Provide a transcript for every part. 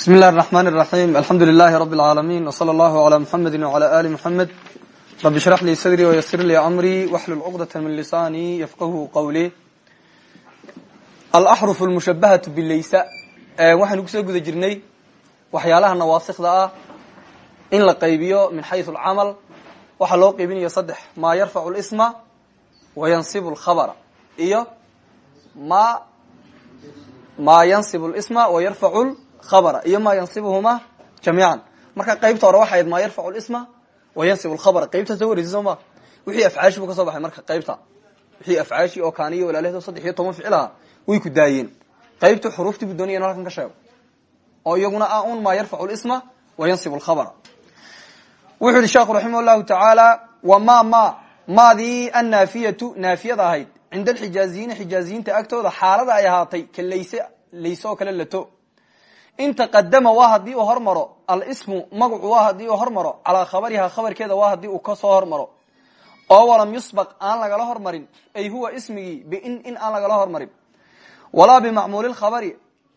bismi illahi الرحmn الرaحيم alxamdu لilh رb العaalمين وslى اllه عlى mحamedi وعlى ali mحamed rab اشhrح lii sadrي وysir lii أmrي wxlul cqdaة min lisani yfqhu qwlي alaxruf اlmushabahaةu bilaysa waxaynu kusoo guda jirnay waxyaalaha nawaasikda ah in la qaybiyo min xayثu اlcamal waxaa loo qaybinayo saddex ma yarfacu اlsma wayansib اlkhabra iyo ma ma yansib اlsma wayarfacu abra iyo ma yansibuhuma jamiican. Marka qaybta hore waxay ma yarfacu lisma wa yansib lkhabra qaybta soo wareysa wixii afcaashi bu ka soo baxay marka qaybta. Wixii afcaashi oo kaaniyo walaalahdo saddex iyo toban ficil way ku daayeen. Qaybta xuruuftii bu doonaya halkan ka sheego. Oo iyaguna ah un ma yarfacu lisma wa yansib lkhabra wuxuu yihi sheekhu raximah llahu tacaala ma ma maadii annaafiyatu naafiyada ahayd. Cinda alxijaaziyiina xijaaziyiinta agtooda xaalada ay ahaatay ka layse kale lato in taqadama waa haddii uu hormaro alsmu magacu waa haddii uu hormaro calaa khabariha khabarkeeda waa haddii uu ka soo hormaro. Oo walam yusbaq aan lagala hormarin ay huwa ismigii bin in aan lagala hormarin. Walaa bimacmuulilkhabari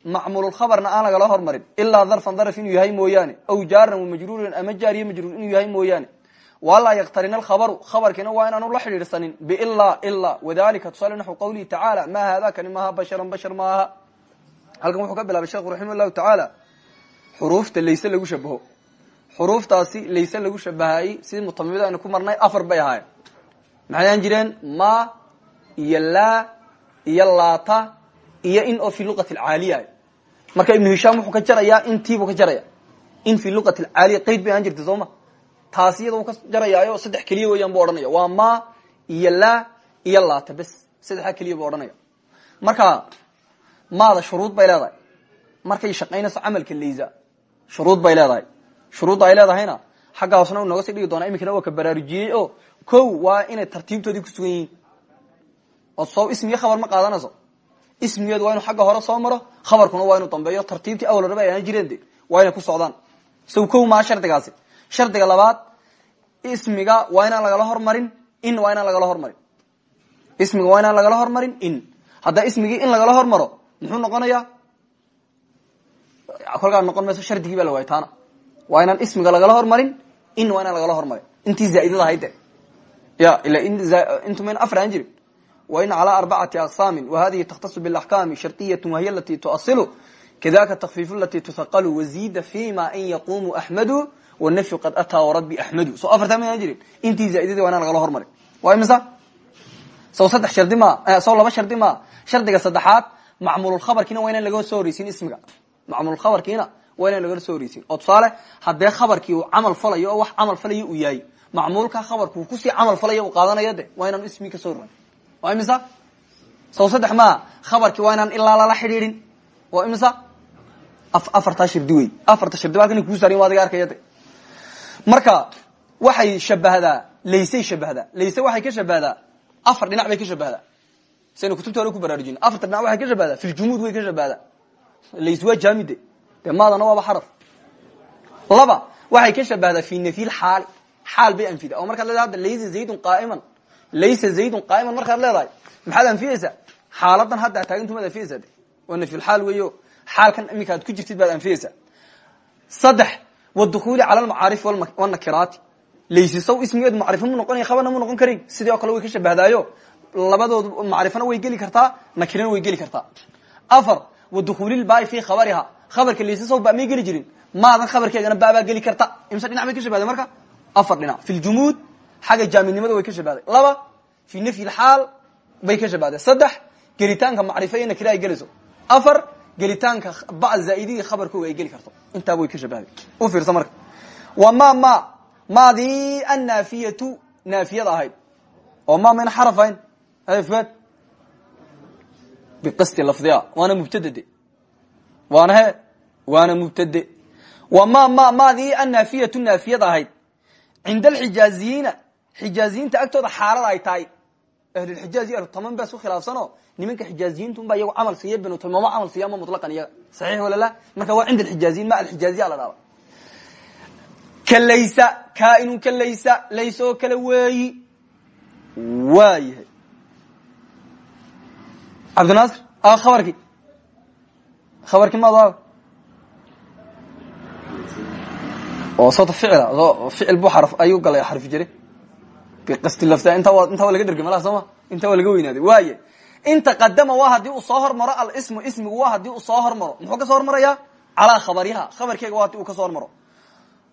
macmuululkhabarna aan lagala hormarin. Ilaa darfan darf yahay mooyaane aw jaaran wamajruuran ama jaariyo majruur inuu yahay mooyaane. Walaa yaktarina alkhabaru khabarkiina waa inaanu la xidhiidhsanin biilaa ilaa wadalika tusaale naxu qawlihi tacaala ma hada kani maaha basharan bashar maaha halkan wuxuu ka bilaabay sheekhu raximah llahu tacaala xuruufta layse lagu shabaho. Xuruuftaasi layse lagu shabahayey sidii mutamimida aynu ku marnay afar bay ahaayeen. Maxay jireen? Ma iyo laa iyo in oo fi luqati alcaaliya. Marka ibnu hishaam wuxuu ka jarayaa intiibuu ka jaraya in fi luqati alcaaliya qeyd bay ahaan jirta soo ma? Taasi ka jarayaayo saddex keliya weeyaan bu odhanaya. Waa ma iyo laa iyo laata bes saddexdaa marka maada shuruud bay leedahay. Markay shaqaynayso camalka laysa shuruud bay leedahay. Shuruudda ay leedahayna xagga hoosna u nooga sii dhigi doona iminkana waa ka baraarujiyey oo ko waa inay tartiibtoodii ku sugan yihiin. Oo soo ismiyo khabar ma qaadanayso. Ismigeedu waa inu xagga hore soo maro khabarkuna waa inuu dambeeyo. Tartiibtii awal raba ay aan jireen de waa inay ku socdaan. Sow ko maa shardigaasi. Shardiga labaad ismiga waa inaan lagala hormarin in waa inaan lagala hormarin. Ismiga waa inaan lagala hormarin in. Haddaa ismigii in lagala hormaro muxuu noqonaya kolkaa noqon mayso shardigii baa la waayay taana waa inaan ismiga lagala hormarin in waa inaan lagala hormarin. Intii zaaidada ahayd ya ila intu mayna afar aan jirin. Wa in calaa arbacati aqsaamin wa hadihi takhtasu bilaxkaami sharطiyatu wahiy alati tuasilu kadaka takfiif lati tuhaqalu wazida fima in yaqumu axmadu wanafyu qad ataa warabi axmadu so afartaa maynaan jirin. Intii zaaidadii waa inaan lagala hormarin. Waa imisa saw saddex shardi ma saw laba shardi ma shardiga saddexaad macmuululkhabarkiina waa inaan laga soo horeysin ismiga. Macmuulkhabarkiina waa inaan laga soo horeysin. Oo tusaale haddee khabarkii uu camal falayo oo wax camal falayo uu yahay macmuulka khabarku uu ku sii camal falaya uu qaadanaya de waa inaan ismigi ka soo horan waa imisa? Saw saddex maa khabarkii waa inaan ilaa lala xidhiidhin. Waa imisa? Afartaa shirdi wey afarta shirdi ba halkan kuu saariyin wa adiga arkaya de marka waxay shabahdaa laysay shabahdaa. Layse waxay ka shabahdaa. Afar dhinac bay ka shabahdaa saynu kutubta ku baraarujin afarta dhinac waxay ka shabahdaa fi ljumuud way ka shabahdaa lays waa jaamide dee maadana waaba xaraf. Laba waxay ka shabahdaa fi nafyi lxaali xaal bay anfida oo markaad leedahay hadda laysa zaydun qaaiman. Laysa zaydun qaaiman markaad leedahay maxaad anfiyeysaa xaaladan hadda taagintumaad anfiyeysaa de waa nafyulxaal weeyo. Xaalkan iminka ad ku jirtid baad anfiyeysaa saddex wdukuli cala almacaarifi wanakiraati laysisow ismigeedu macrifo mu noqonaya khabarna mu noqon karin. Sidii oo kale way ka shabahdaayo labadoodu macrifona way geli kartaa nakirana way geli kartaa. Afar wadukuulilbaai fi khabariha. Khabarka laysisow ba may geli jirin. Maadan khabarkeegana baabaa geli karta. Imse dhinac bay ka shabahday marka? Afar dhinac. Fi ljumuud xagga jaamidnimada way ka shabahday laba fi nafyi lxaal bay ka shabahday saddex gelitaanka macrifo iyo nakira ay gelayso afar gelitaanka ba zaaidigi khabarkooga ay geli karto. Intaaba way ka shabahday u fiirsa marka. Wa ma ma maadii annaafiyatu naafiyada ahayd. Oo ma mayna xaraf ahayn afad biqasti lafdiha waana mubtadade waana he waana mubtade wa ma ma maadii annaafiyatu naafiyada ahayd cinda alxijaaziyiina xijaaziyiinta agtooda xaalada ay tahay ahlulxijaaz iyo ahlutaman baa isku khilaafsano nimanka xijaaziyiinta un baa iyagu camal siiya benutmama camal siiya ama mutlaqan iyaga saxiix wala la marka waa cinda alxijaaziyin ma alxijaaziya la dhahda ka laysa kaainun ka laysa lays oo kale weeyi waa yahay cabdinaasir khabarkii khabarkii maad oo sota ficila ficil bu xaraf ayuu galay xarfi jire biqasti lafta inta waa inta waa laga dhergay malaha sooma inta waa laga weynaaday waaye in taqadama waa haddii uu soo hormaro alismu ismigu waa haddii uu soo hormaro. Muxuu ka soo hormaraya calaa khabariha. Khabarkeega waa haddii uu ka soo hormaro.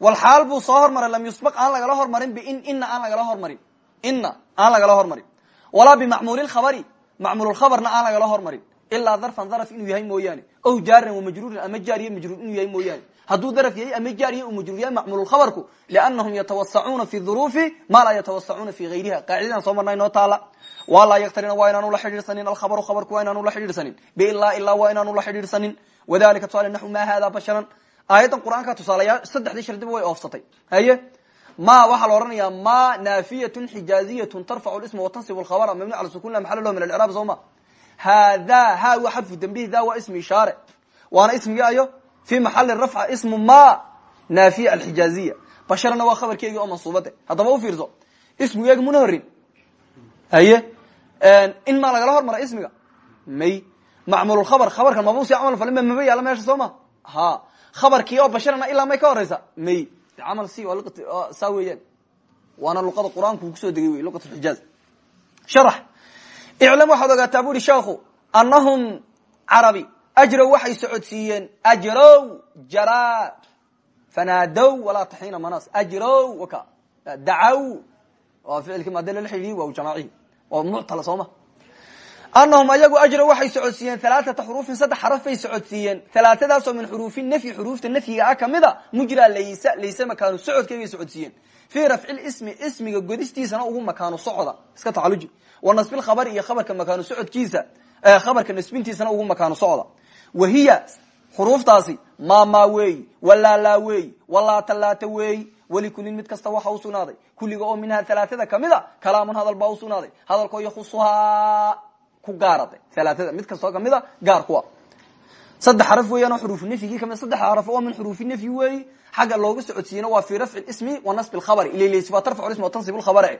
Walxaal buu soo hormaray lam yusbaq aan lagala hormarin bin ina aan lagala hormarin. Ina aan lagala hormarin. Walaa bimacmuuli khabari macmuulkhabarna aan lagala hormarin. Ilaa darfan darf inuu yahay mooyaane. O jaaran wamajruurin ama jaariye majruur inuu yahay mooyaane. Hadduu darf yahay ama jaariye uu majruur yahay macmuulkhabarku liannahum yatawasacuuna fi duruufi ma laa yatawasacuuna fi gayriha qaacidadan soo marnay noo taala waa laa yaktarina waa inaanu la xidhiidhsanin. Alkhabaru khabarku waa inaanu la xidhiidhsanin. Bilaa ilaa waa inaanu la xidhiidhsanin. Wadalika tusaale naxu ma hada basharan. Aayaddan qur'aanka tusaalayaa saddexdii shardiba way oofsatay. Haye ma waxaa la odhanayaa ma naafiyatun xijaaziyatun tarfacu lisma watansibu lkhabara mabni cala sukun la maxala lahu min alcraab soo ma hada ha waa xarfu dambihi da waa ismi ishaare waana ismigii ayo fi maxali rafca ismu ma naafiya alxijaaziya basharana waa khabarkeygii oo mansuubade haddaba u fiirso ismigeegi muna horin haye? In maa lagala hormara ismiga? May. Macmulkhabar khabarkan maba u sii camal falin ba maba yaalla meesha soo ma ha khabarkii oo basharana ilaa may ka horeysa may camal si saa weeyaan waana luqada qur'aanku ku soo degay wey xijaaz. Sharax iclam waxaad ogaataa bu uhi sheekhu annahum carabi ajrow waxay socodsiiyeen ajrow jara fanaadow walaa taxiina manas ajrow waka dacaw waa ficilkii maade lala xidhiiy waa jamaacihi waa muctala soo ma anahum ayagu ajra waxay socodsiiyeen alaaata xuruufin saddex xaraf bay socodsiiyeen. Alaatadaasoo min xuruufi nafyi xuruufta nafyiga ah kamida mujra laysa layse makaanu socodkeygay socodsiiyeen. Fii rafci ismi ismiga godistiisana ugu makaanu socda. Iska tacaluji wa nasbil khabari iyo khabarka makaanu socodkiisa khabarka nasbintiisana ugu makaanu socda. Wahiya xuruuftaasi maamaa weeyi walaalaa weeyi walaatalaata weeyi welikulin mid kasta waxa usugnaaday kulliga oo minhaa alaatada ka mid a kalaamun hadal baa usugnaaday hadalkoo yakusuhaa ku gaarada alaatada mid kastoo ka mid a gaar kuwa. Saddex xaraf weeyaan oo xuruufu nafyigii saddex xaraf oo min xuruufi nafyi weeyi xagga looga socodsiiyena waa fii rafci ismi wa nasbi lkhabari ilaleysi waa tarfacu ismi wa tansib lkhabare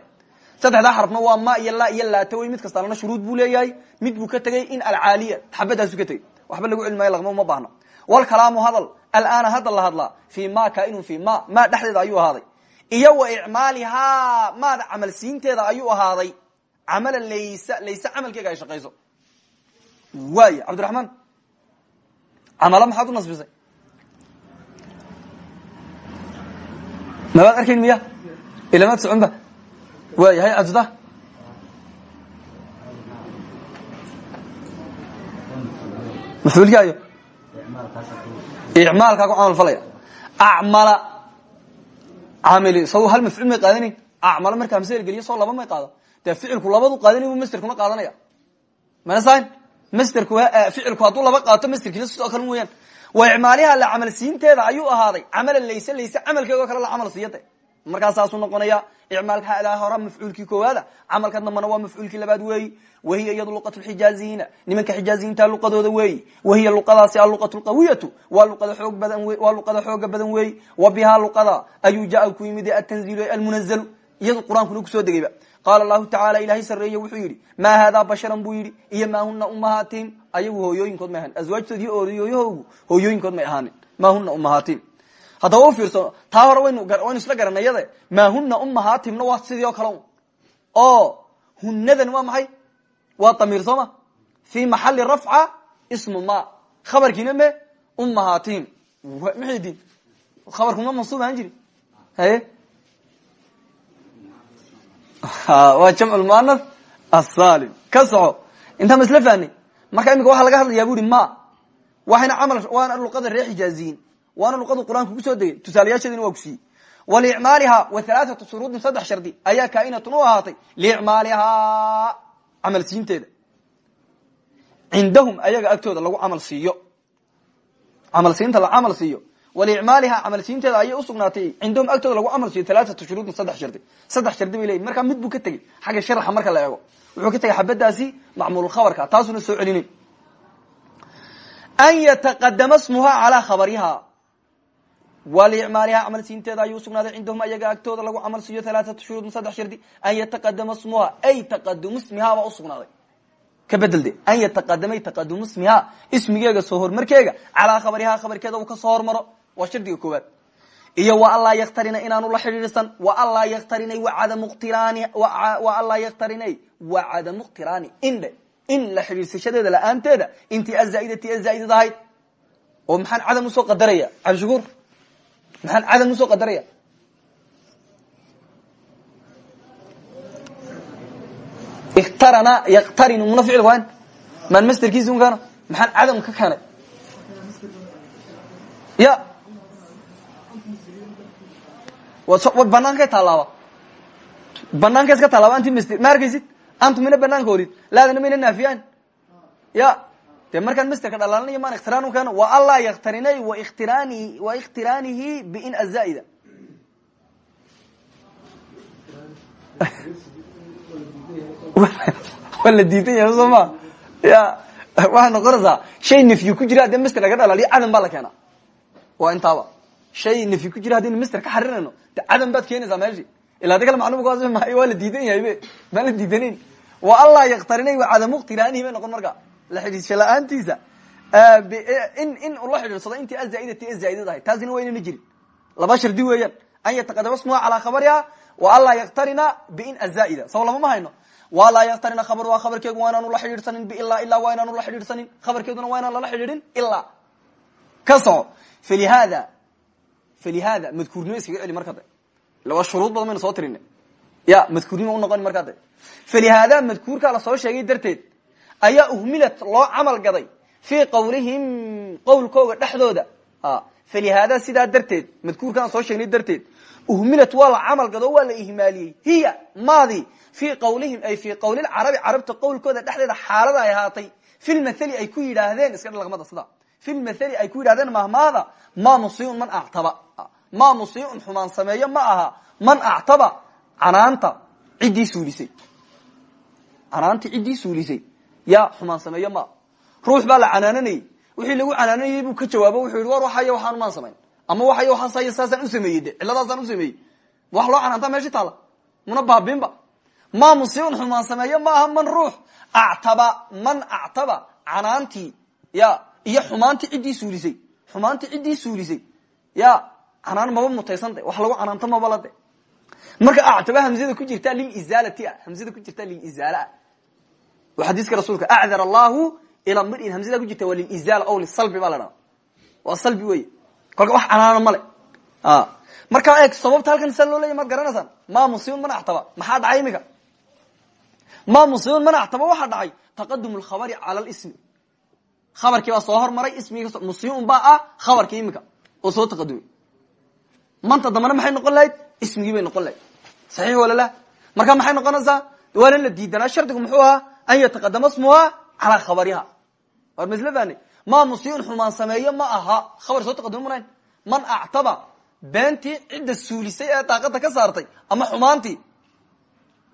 saddexdaa xarafna waa ma iyo la iyo laata wey mid kastalana shuruud buu leeyahay. Mid buu ka tegey in alcaaliya xabadaasu ka tegey waxba lagu cilmaayo laqma uma baahna. Wlkalaamu hadal alaana hadal la hadlaa. Fi ma kainun fi ma ma dhexdeeda ayuu ahaaday. Iyo wa icmaalihaa maada camal siinteeda ayuu ahaaday camala laysa layse camalkeega ay shaqayso waay cabdiraxmaan camala maxaad u nasbisay mabaad arkayn miya ilamaad soconba waay hay cabdita mafulkaayo icmaalkaa ku camal falaya acmala camili saw hal mafcuul may qaadanayn acmala markaa masel geliyo soo laba may qaado dee ficilku labadu qaadanay masterkuna qaadanaya. Mana sain masterku ficilku hadduu laba qaato masterkiisa sidoo kale weyaan wa icmaaliha la camal siinteeda ayuu ahaaday. Camala layse layse camalkeego kale la camal siiyade markaa saasuu noqonaya icmaalka hadaa hora mafcuulkii koowaada camalka dambana waa mafcuulkii labaad weeyi. Wahiya iyadu luqat xijaaziyiina. Nimanka xijaaziyiinta luqadooda weeyi. Wahiya luqadaasi aluqat lqawiyatu waa luqada xoog badan waa luqada xooga badan weeyi. Wa bihaa luqada ayuu jaa ku yimid atanziilu almunazalu iyadu qur'aankuna ku soo degayba qaala lahu tacala ilaahay sareeye wuxuu yidhi maa haadaa basharan buu yidhi iyo maa huna umahaatim ayagu hooyooyinkood may ahaan aswaajtood iyo ooyooyahoogu hooyooyinkood may ahaanin. Maa huna umahaatim haddaba u fiirso taa hore waynu isla garanayade maa huna umahaatimna waa sidii oo kale oo hunadan waa maxay? Waa damiir soo ma? Fi maxali rafca ismu ma. Khabarkiina me umahaatim maxay diin? Khabarkuma mansuub ahaan waa jamc lmuanaf asalim ka soco. Intaa ma isla fahnay marka imika waxaa laga hadlayaa bu ma waxayna camal waana luqada reer waana luqadu qur'aanka ku soo degay. Tusaalayaasheedina waa ku siiyey. Walicmaaliha wa halaaatu shuruudin saddex shardi ayaa kaainatun u ahaatay liicmaalihaa camal siinteeda. Cindahum ayaga agtooda lagu camal siiyo. Camal siinta la camal siiyo walicmaaliha camal siinteeda ayay usugnaatay cindahum agtooda lagu camal siiyo halaaatu shuruudin saddex shardi. Saddex shardi bay leyihin markaa mid buu ka tegey. Xagga sharaxa marka la eego. Wuxuu ka tegay xabadaasi macmuulkhabarka taasuna soo celinin. An yataqadama smuha calaa khabariha. Walicmaaliha camal siinteeda ayuu usugnaaday cindahum ayaga agtooda lagu camal siiyo halaaatu shuruudin saddex shardi. An yataqadama smuha ay taqadumu smiha baa usugnaaday ka bedelde an yataqadamay taqadumu smiha ismigeega soo hormarkeega calaa khabariha. Khabarkeeda uu ka soo hormaro waa shardiga koowaad. Iyo wa anlaa yaktarina inaanu la xidhiidhsan wa anlaa yaktarinay wa cadamu qtirani wa anlaa yaktarinay wa cadamu qtiraani indhe in la xidhiidsashadeeda la'aanteeda intii azaaidati azaaidad ahayd oo maxaan cadam u soo qadaraya cabdishakuur maxaan cadam u soo qadaraya? Iktarana yaktarinu muna ficil waan maan masterkiisi un cadam ka keenay? Ya banaankay taalaaba banaankays ka taalaaba anti master ma arkaysid antu mina banaanka odid laadana mayna naafiyaan ya. De markaan masterka dhalaalanayo maan ikhtiraan u keeno wa anlaa yaktarinay wa ikhtirani wa ikhtiraanihi bin azaaida waa la diidan yahay soo ma? Ya. Waxaa noqonaysaa shay nafyi ku jira haddii master laga dhalaaliyo cadam baa la keenaa. Waa intaaba shay nafyi ku jira hadaynu master ka xarinayno de cadam baad keenaysaa meeshi ila ada kale maclumka maay waa la diidan yahay be maan la diidanayn wa anlaa yaktarinay wa cadamu ikhtiranihi bay noqon marka la xidhiidsha la'aantiisa in in ula xidhiidsado intii azaaidati azaaidad ahay taasina waa inayna jirin laba shardi weeyaan an yataqadama smuha calaa khabariha wa anlaa yaktarina bin azaaida saw lama ma hayno walaa yaktarina khabar waa khabarkeegu waa inaanu la xidhiidhsanin bila ilaa waa inaanu la xidhiidhsanin khabarkeeduna waa inaan lala xidhiidhin ilaa ka soco falihada falihada madkuurnimo iskaga celi marka de laba shuruud badan maynu soo tirin ya madkuurnimo unoqoni markaa de falihaada madkuurkaa la soo sheegay darteed ayaa uhmilat loo camal gaday fii qawlihim qowlkooga dhexdooda falihaada sidaa darteed madkuurkaan soo sheegnay darteed uhmilat waa la camal gado waa la ihmaaliyey hiya maadi fii qawlihim ay fii qawlilcarabi carabta qowlkooda dhexdeeda xaalada ay ahaatay filmathali ay ku yidhaahdeen iska dhalaqmada sida filmathali ay ku yidhahdeen mahmaada ma musiiun man actaba. Ma musiiun xumaan sameeyo ma aha. Man actaba canaanta ciddii suulisay. Canaanti ciddii suulisay. Ya xumaan sameeyo ma. Ruux baa la canaananayey wixii lagu canaananayey buu ka jawaabo wuxuu yihi war waxayo waxaan maan samayn. Ama waxayo waxaasay saasaan usameeyey de. Ciladaasaan usameeyey wax loo canaanta meesha taala. Muna baabinba ma musiiun xumaan sameeyo ma aha man ruux. Actaba man actaba canaantii iyo xumaantii ciddii suulisay. Xumaantii ciddii suulisay. Ya canaan maba mutaysan de. Wax lagu canaanto mabala de marka actaba hamzada ku jirta lilizaalati ah. Hamzada ku jirta lilizaala waa xadiiska rasuulka acdar allahu ilaa mirin hamzada ku jirta waa lilizaala o lisalbi baa la dhaha waa salbi wey kolka wax canaana male markaa eeg sababta halkan saa loo leeya maad garanaysaan? Ma musiibun man actaba maxaa dhacay imika ma musiibun man actaba waxaa dhacay taqadum lkhabari cala lismi khabarkii baa soo hormaray ismigi musiibun baa ah khabarkii imika oo soo taqadumay manta dambana maxay noqon lahayd? Ismigii bay noqon lahayd. Saxiix walala marka maxay noqonaysaa? Waana la diidanaa shardigu muxuu ahaa an yataqadama smuha calaa khabariha. War masla fani ma musiibun xumaan sameeyo ma aha. Khabar soo taqaduma manayn man actaba beentii cidda suulisay ee daaqada ka saartay ama xumaantii?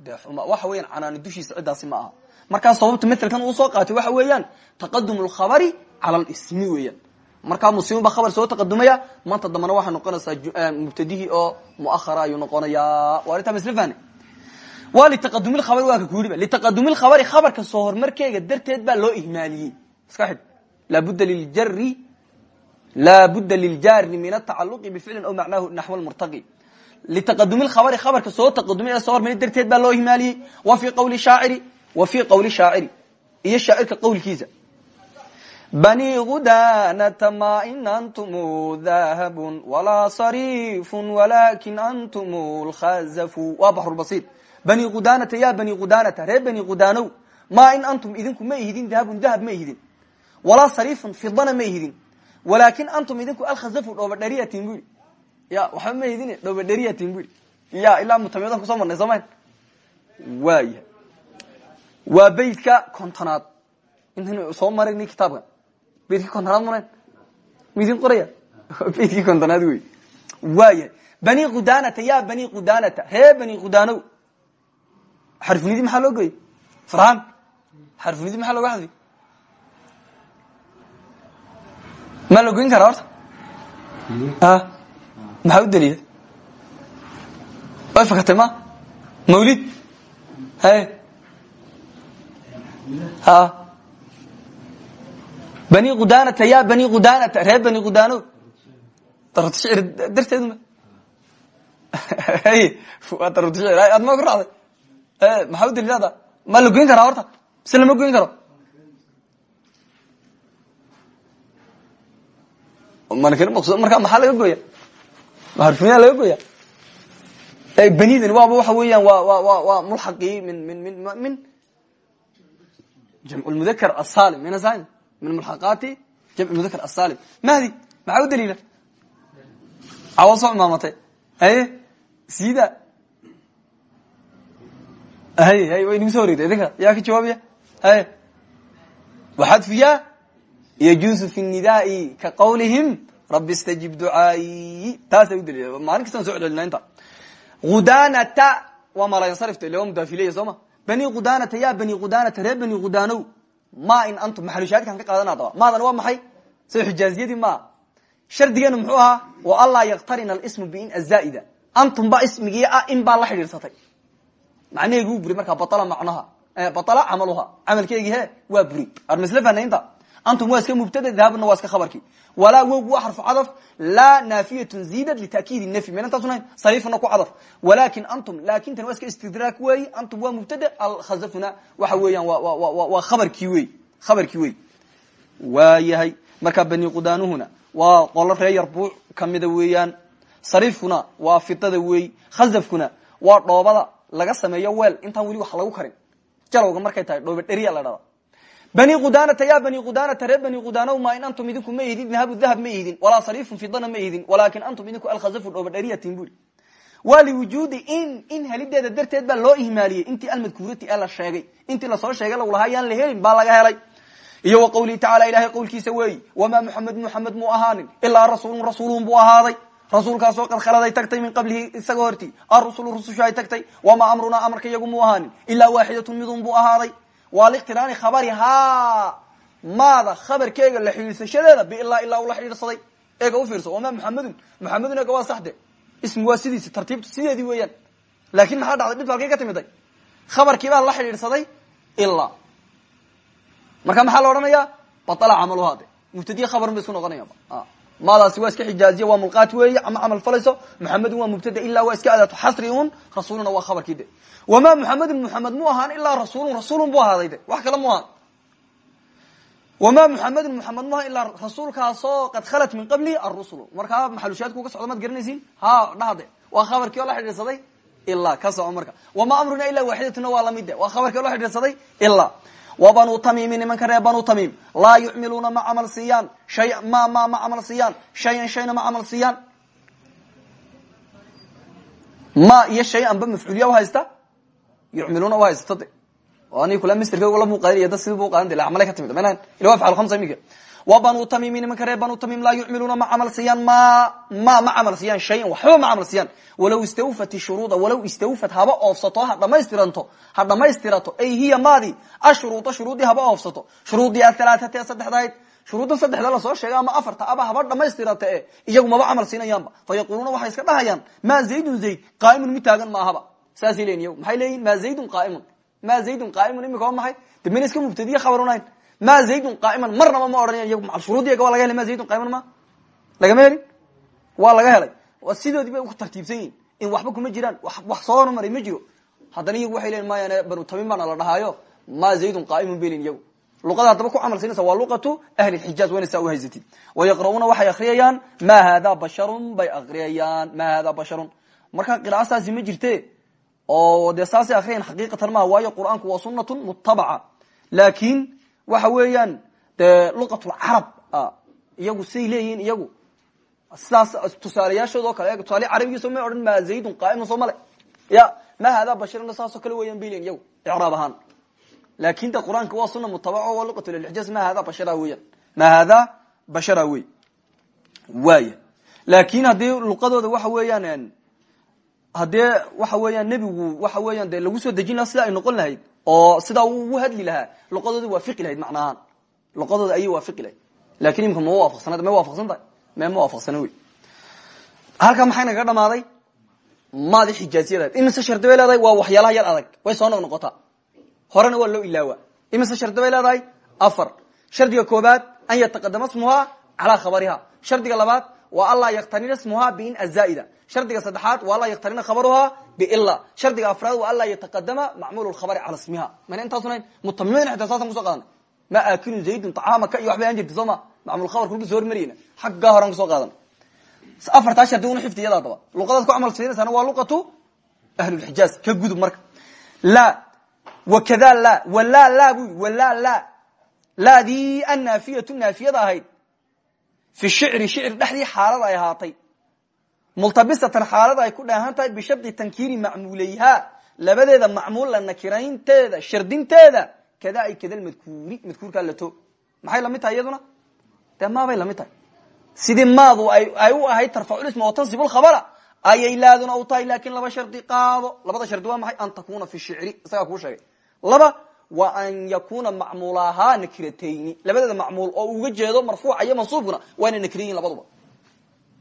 De waxa weeyaan canaani dushiisa ciddaasi ma aha markaa sababta matelkan uu soo qaatay waxa weeyaan taqadum lkhabari cala lismi weeyaan. Markaa musiibun baa khabar soo taqadumaya maanta dambana waxay noqonaysaa mubtadihii oo muahara ayuu noqonayaa. Waa arrintaa masla fahne waa litaqadumi waa ka kuyihiba litaqadumi lkhabari khabarka soo hormarkeega darteed baa loo ihmaaliyey iska xid. Laabudda liljari laabudda liljaari min atacaluqi bificlin aw macnahu naxw lmurtaqi litaqadumi lkhabari khabarka soo taqadumay soo hormary darteed baa loo ihmaaliyey wa fii qawli shaaciri wa fii qawli shaaciri iyo shaacirka qawlkiisa. Bani gudanata ma in antum dahabun walaa sarifun walakin antum lkhazafu waa baxrulbasiir bani gudanata ya bani gudanata reer bani gudanow ma in antum idinku ma ihidin dahabun dahab ma ihidin walaa sarifun fidana ma ihidin walakin antum idinku alkhazafu dhoobadheriyatin bu yidhi ya waxba ma ihidin dhoobadheriyatin bu yidhi ya ilaa mutamiyadan ku soo marnay soo ma waaya waa beytka kontonaad. Intaynu soo marayni kitaabkan beydkii kontonaad munayn ma idin qoraya? Beydkii kontonaad wey. Waayahay bani kudanata ya bani kudanata ree bani kudanow xarfunidi maxaa loo goyey farxaan xarfunidi maxaa looga hadli maa la goyn karaa horta? Maxaa u daliila? Way fakatay ma? Mawlid? Haye ha bani kudanata ya bani kudanata reer bani kudano darshicir darteeduma ad ma ku raacday? Maxaa u daliilada ma la goyn karaa horta? Mise lama goyn karo? Marka maxaa laga gooya harfunya laga gooya benidan waaba waxa weeyaan wa wa wa waa mulxaqii min min min min jamc mudakr asalim asalim min mulxaqaati jamc mudakr asalim mahdi maxaa u daliila cawo soo imaamatay haye sida hay hay way nagu soo wareegtay idinka yaa ka jawaabaya haye waxadfiya yajuusu fi nidaai ka qawlihim rabi istajib ducaayi taasa udaliila maalin kastaan so celcelina inta udanata waa malansarifta ila waa mudaafilaya soo ma bani kudanata ya bani kudanata reer bani kudanow ma in antum maxalushaadkaan ka qaadana daba maadan waa maxay? Soo xijaaziyadii maa shardigeenu muxuu ahaa wa anlaa yaktarina alismu biin azaaida antum ba ismigii ah in baa la xidhiirsatay. Macnaheegi wuu buri markaa baala macnaha baala camaluha. Camalkeegi he waa buri. Armasle fanaynta antum waa iska mubtada dahabna waa iska khabarkii walaa wog waa xarfu cadaf laa naafiyatun ziidad litakid nafyi menantaasunhayn sariifna ku cadaf walakin antum lakintan waa iska istidraak weeyi antum waa mubtada alkhazafuna waxa weeyaan waa khabarkii wey khabarkii wey waayahay markaa bani qudanuhuna waa qolo ree yarbuuc kamida weeyaan sariifkuna waa fidada weey khazafkuna waa dhoobada laga sameeyo weel intaan weli wax lagu karin jalowga markay tahay dhooba dheriya la dhada bani qudanata ya bani qudanata reer bani qudanow ma in antum idinku ma ihdin dahabu dahab ma ihdin walaa sariifun fidana ma ihdin walakin antum idinku alkhazafu dhooba dheriyatin buri. Waa liwujuudi in in helideeda darteed baa loo ihmaaliyey intii almadkuurati ee la sheegay intii la soo sheegay lagu lahaa yaan la helin baa laga helay. Iyo wa qawlihi tacala ilahay qowlkiisa weeyi wamaa muxamed muxamed mu ahaanin ilaa rasuulun rasuulun buu ahaaday. Rasuulkaasoo qad khaladay tagtay min qablihi isaga horti arusulu rusushu ay tagtay wamaa amrunaa amarka iyagu mu ahaanin ilaa waaxidatun midun buu ahaaday waa liqtiraani khabarihaa maada khabarkeega la xidhiidsashadeeda bilaa ilaa ula xidhiidsaday eega ufiirso wamaa muxamedun muxamedun eega waa saxde. Ismi waa sidiisi tartiibtu sideedii weeyaan. Laakin maxaa dhacday? Dhibka halkay ka timiday khabarkii baa la xidhiidsaday ilaa marka maxaa la odhanaya baala camaluha de mubtadiya khabarun bay isku noqonaya maadaasi waa iska xijaaziya waa mulqaat weeye ama camal falayso muxamedun waa mubtada ilaa waa iska adaatu xasri un waa khabarkii de. Wamaa muxamedun muxamed mu ahaan ilaa rasuulun rasuulun bu ahaaday wax kale mu ahaan. Wamaa muxamedun muxamed mu ahaan ilaa rasuulkaasoo qad khalat min qabli arusulu markaa maxalushaadku ka socdo maad garanaysin ha dhahde waa khabarkii la xidhiidsaday ilaa ka soco marka. Wamaa amruna ilaa waaxidatuna waa la mid waa khabarkii la xidhiidsaday ilaa wa banu tamiimi nimanka reer banu tamiim laa yucmiluuna ma camal siiyaan shay ma ma ma camal siiyaan shayan shayna ma camal siiyaan ma iyo shay anba mafcuuliya uhaysta yucmiluuna uhaysta de ani kula misterka la muuqaadinaya dad sidii bu uqaadan de acmale ka timid mana ila afcal khamsa iminka wa banu tamiimi nimanka reer banu tamiim laa yucmiluuna ma camal siiyaan ma ma ma camal siiyaan shayan waxba ma camal siiyaan walaw istawfat shuruuda walaw istawfat haba oofsato ha dhamaystiranto ha dhamaystirato ay hiya maadi ashuruuda shuruudii haba oofsato shuruudii ahalaatate saddexdahayd shuruudda saddexda la soo sheega ama afarta aba haba dhamaystirata e iyagu maba camal siinayaanba fa yaquluuna waxay iska dhahayaan ma zaydun zayd qaaimun mid taagan maahaba saasay leeyiin maxay leeyihiin ma zaydun qaaimun. Ma zaydun qaaimun imika waa maxay? De mina iska mubtadiya khabar unahayn ma zaydun qaaiman marnaba ma odhanayan iyagu macal shuruudi yaga waa laga helay ma zaydun qaaiman ma? Lagama helin. Waa laga helay. Sidoodii bay ku tartiibsan yihiin in waxba kuma jiraan. Wax soo hormaray ma jiro. Haddana iyagu waxay leeyiin mayan banu tamim baana la dhahaayo. Ma zaydun qaaimun belin iyagu. Luqada haddaba ku camal siinaysa waa luqatu ahli xijaaz wayna saa uhaysatid wayaqra'uuna waxay akriyayaan ma hada basharun bay akriyayaan ma hada basharun. Marka qira'a saasi ma jirte oo dee saasay akriyayan xaqiiqatan maha waayo qur'aanku waa sunatun mutabaca laakin waxa weeyaan dee luqatulcarab iyagu siday leeyihiin iyagu. Sidaas tusaalayaashooda o kale tusaale carabigiiso may odhan ma zaydun qaaimun soo male ya ma hada basharun saasoo kale weeyaan bay leyin iyagu icraab ahaan. Lakin de qur'aanka waa suna mutabaco waa luqat lilxijaaz ma hada bashara weeyaan. Ma hada bashara wey waaya laakin haddii luqadooda waxa weeyaan haddee waxa weeyaan nebigu waxa weeyaan de lagu soo dejin lahaa sida ay noqon lahayd oo sidaa ugu hadli lahaa luqadooda waafiqi lahayd macnahaan luqadooda ayay waafiqi lahayd. Lakin imika ma waafaqsana ma waafaqsan tahay me ma waafaqsana wey. Halkaa maxay nagaga dhamaaday? Maadi xijaaziyadaad imise shardi bay leedahay? Waa waxyaalaha yar adag. Way soo noq noqotaa. Horena waa loo ilaawa. Imise shardi bay leedahay? Afar. Shardiga koobaad an yataqadama smuha calaa khabariha shardiga labaad wa anlaa yaktarina smuha bin azaaida shardiga saddexaad wa anlaa yaktarina khabaruha bila shardiga afraad wa anlaa yataqadama macmul khabari cala smiha mayna intaasun mutamimada xitaa saasaan kuso qaadana ma aakilun zaydun tacaamaka iyo waxbay aan jirta soo ma. Macmul khabarka kulka soo hormariyna xaggaa horan ku soo qaadana afartaa shardi una xifdi iyada adaba luqadaad ku camal siinaysana waa luqatu ahlulxijaaz ka gudub marka. La wakada la wala la bu wala la laadii annaafiyatu naafiyada ahayd fi shicri shicri dhexdii xaalad ay ahaatay multabisatan xaalad ay ku dheehan tahay bishardi tankiiri macmuuleyha labadeeda macmuul la nakiraynteeda shardinteeda kada ay kada madkuuri madkuurkaa lato maxay la mid tahay iyaduna? Dee maabay la mid tahay. Sidii maadu ay u ahayd tarfaculisma oo tansib lkhabara ayay laaduna u tahay laakiin laba shardi qaado. Labada shardi waa maxay? An takuna fi shicri isagaa kuu sheegay. Laba wa an yakuna macmuulahaa nakiratayni labadeeda macmuul oo uga jeedo marfuuca iyo mansuubkuna waa inay nakira yihiin labaduba